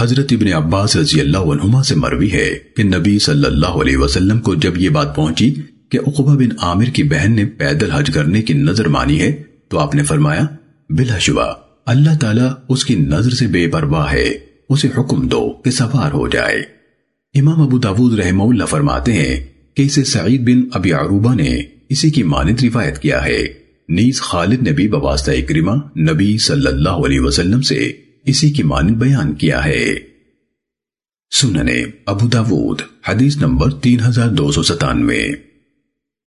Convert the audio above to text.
حضرت ابن عباس رضی اللہ عنہما سے مروی ہے کہ نبی صلی اللہ علیہ وسلم کو جب یہ بات پہنچی کہ عقبہ بن عامر کی بہن نے پیدل حج کرنے کی نظر مانی ہے تو آپ نے فرمایا، بلا شبہ، اللہ تعالیٰ اس کی نظر سے بے پرواہ ہے، اسے حکم دو کہ سوار ہو جائے۔ امام ابو داود رحمہ اللہ فرماتے ہیں کہ اسے سعید بن ابی عروبہ نے اسی کی مانند روایت کیا ہے۔ نیز خالد نے بھی بواسطہ اکرمہ نبی صلی اللہ علیہ وسلم سے اسی کی مانند بیان کیا ہے۔ سننے ابو داود، حدیث نمبر تین ہزار دو سو ستانوے۔